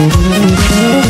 Thank